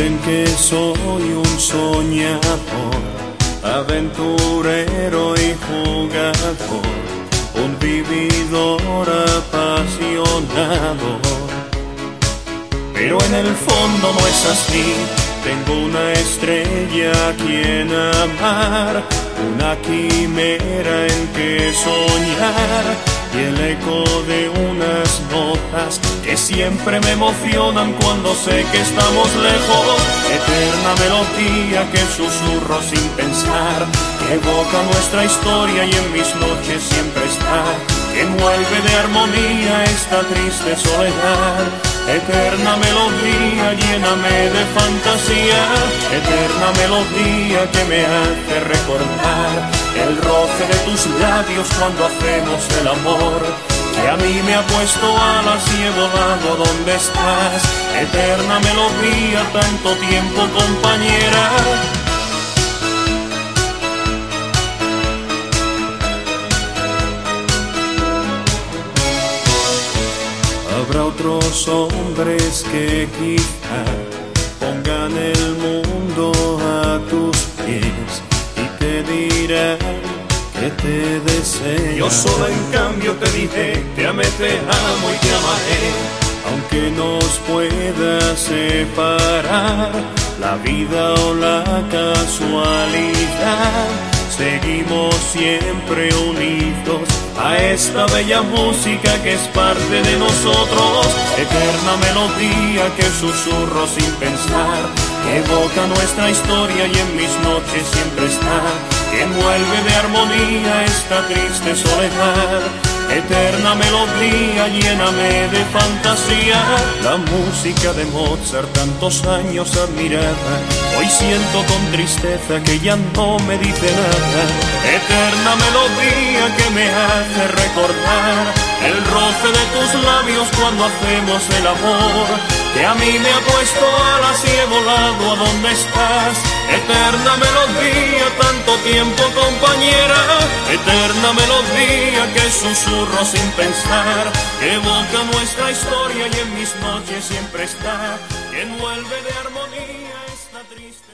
Dicen que soy un soñador, aventurero y jugador, un vividor apasionado. Pero en el fondo no es así, tengo una estrella a quien amar, una quimera en que soñar y el eco de unas notas que siempre me emocionan cuando sé que estamos lejos. Eterna melodía que susurro sin pensar, que evoca nuestra historia y en mis noches siempre envuelve de armonía esta triste soledad. Eterna melodía, lléname de fantasía, eterna melodía que me hace recordar el roce de tus labios cuando hacemos el amor, que a mí me ha puesto alas y he donde estás, eterna melodía, tanto tiempo compañera. Habrá otros hombres que quizá pongan el mundo a tus pies te diré que te deseo. Yo solo en cambio te diré, te amé, te amo y te amaré. Aunque nos pueda separar la vida o la casualidad, seguimos siempre unidos esta bella música que es parte de nosotros, eterna melodía que susurro sin pensar, que evoca nuestra historia y en mis noches siempre está, que envuelve de armonía esta triste soledad Eterna melodía, lléname de fantasía. La música de Mozart, tantos años admirada. Hoy siento con tristeza que ya no me dice nada. Eterna melodía que me hace recordar el roce de tus labios cuando hacemos el amor. Que a mí me ha puesto alas y he volado a donde estás. Eterna melodía, tanto tiempo compañera. Eterna melodía que susurra sin pensar, evoca nuestra historia y en mis noches siempre está, que envuelve de armonía esta triste